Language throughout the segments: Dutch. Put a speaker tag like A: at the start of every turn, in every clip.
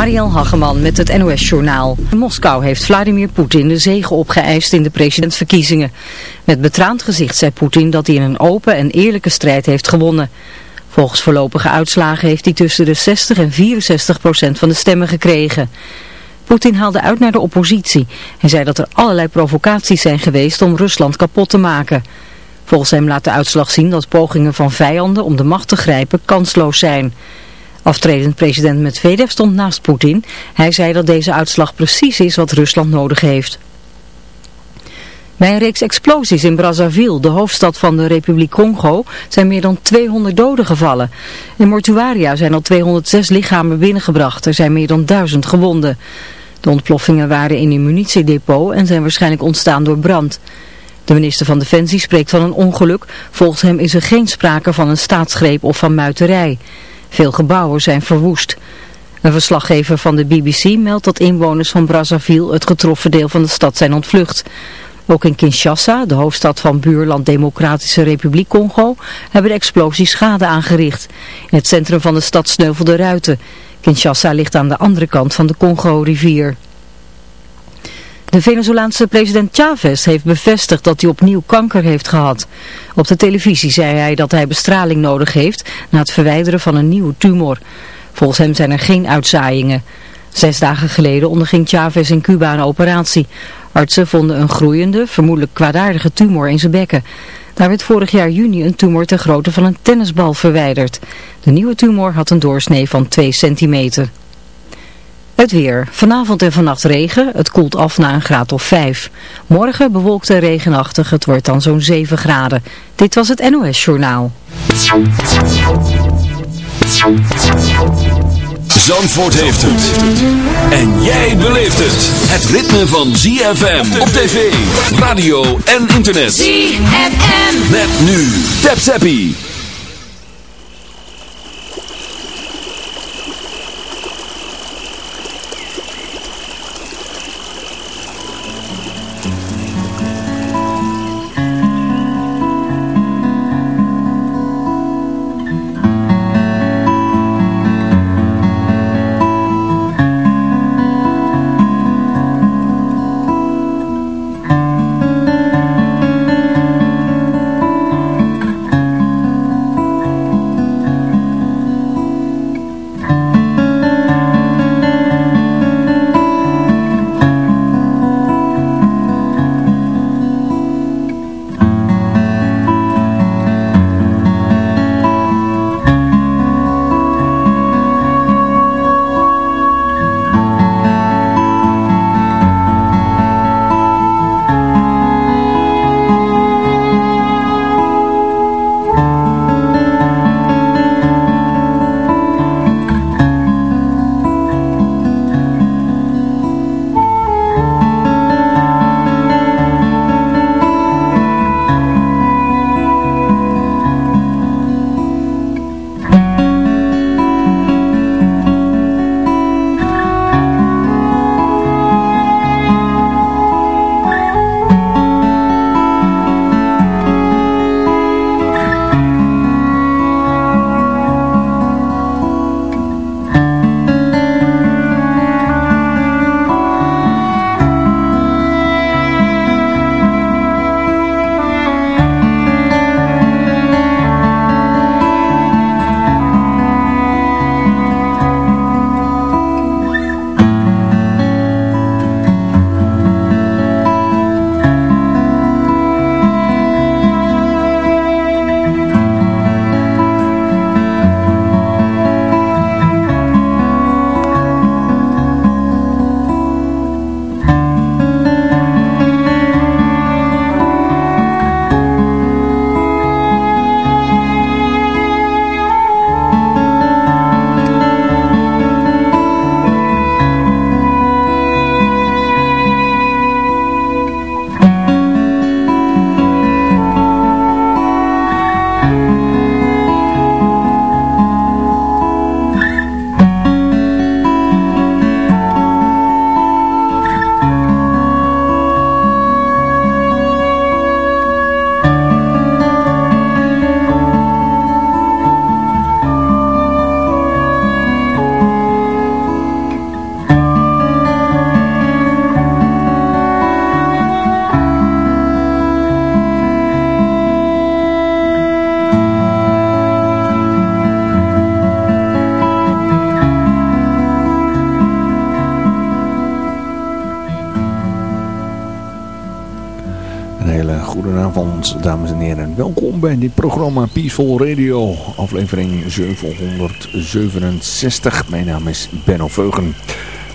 A: Marielle Hageman met het NOS-journaal. Moskou heeft Vladimir Poetin de zege opgeëist in de presidentsverkiezingen. Met betraand gezicht zei Poetin dat hij in een open en eerlijke strijd heeft gewonnen. Volgens voorlopige uitslagen heeft hij tussen de 60 en 64 procent van de stemmen gekregen. Poetin haalde uit naar de oppositie en zei dat er allerlei provocaties zijn geweest om Rusland kapot te maken. Volgens hem laat de uitslag zien dat pogingen van vijanden om de macht te grijpen kansloos zijn. Aftredend president Medvedev stond naast Poetin. Hij zei dat deze uitslag precies is wat Rusland nodig heeft. Bij een reeks explosies in Brazzaville, de hoofdstad van de Republiek Congo, zijn meer dan 200 doden gevallen. In mortuaria zijn al 206 lichamen binnengebracht. Er zijn meer dan 1000 gewonden. De ontploffingen waren in een munitiedepot en zijn waarschijnlijk ontstaan door brand. De minister van Defensie spreekt van een ongeluk. Volgens hem is er geen sprake van een staatsgreep of van muiterij. Veel gebouwen zijn verwoest. Een verslaggever van de BBC meldt dat inwoners van Brazzaville het getroffen deel van de stad zijn ontvlucht. Ook in Kinshasa, de hoofdstad van buurland Democratische Republiek Congo, hebben de explosies schade aangericht. In het centrum van de stad sneuvelden ruiten. Kinshasa ligt aan de andere kant van de Congo-rivier. De Venezolaanse president Chavez heeft bevestigd dat hij opnieuw kanker heeft gehad. Op de televisie zei hij dat hij bestraling nodig heeft na het verwijderen van een nieuwe tumor. Volgens hem zijn er geen uitzaaiingen. Zes dagen geleden onderging Chavez in Cuba een operatie. Artsen vonden een groeiende, vermoedelijk kwaadaardige tumor in zijn bekken. Daar werd vorig jaar juni een tumor ter grootte van een tennisbal verwijderd. De nieuwe tumor had een doorsnee van 2 centimeter. Het weer. Vanavond en vannacht regen. Het koelt af naar een graad of 5. Morgen bewolkt en regenachtig. Het wordt dan zo'n 7 graden. Dit was het NOS Journaal.
B: Zandvoort heeft het. En jij beleeft het. Het ritme van ZFM op tv, radio en internet.
C: ZFM.
B: Met nu. Tap Zappie.
C: Welkom bij dit programma Peaceful Radio, aflevering 767. Mijn naam is Benno Veugen.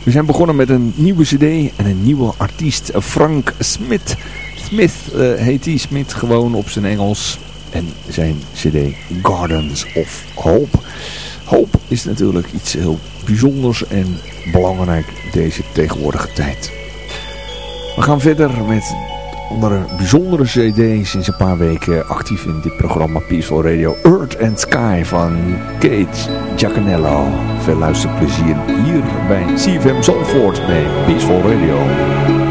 C: We zijn begonnen met een nieuwe cd en een nieuwe artiest, Frank Smith. Smith uh, heet hij, Smith gewoon op zijn Engels. En zijn cd Gardens of Hope. Hoop is natuurlijk iets heel bijzonders en belangrijk deze tegenwoordige tijd. We gaan verder met andere bijzondere cd sinds een paar weken actief in dit programma Peaceful Radio. Earth and Sky van Kate Giacanello. Veel luisterplezier hier bij CFM Zandvoort bij Peaceful Radio.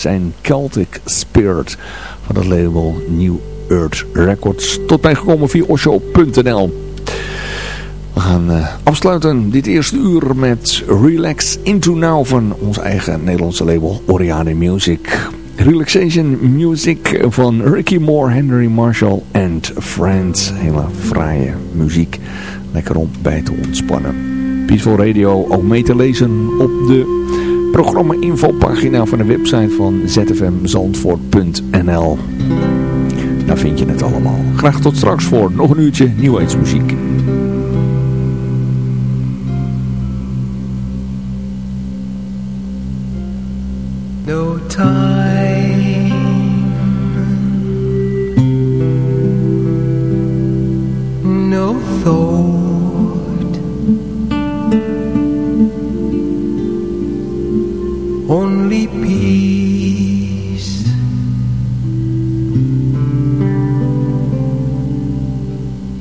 C: Zijn Celtic Spirit van het label New Earth Records. Tot mij gekomen via osho.nl. We gaan uh, afsluiten dit eerste uur met Relax Into Now van ons eigen Nederlandse label Oriane Music. Relaxation Music van Ricky Moore, Henry Marshall en Friends. Hele fraaie muziek. Lekker om bij te ontspannen. Peaceful Radio ook mee te lezen op de programma infopagina van de website van zfmzandvoort.nl. Daar vind je het allemaal. Graag tot straks voor nog een uurtje nieuwheidsmuziek.
D: No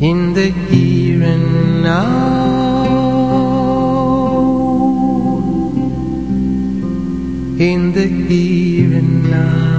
D: In the here and now in the here and now.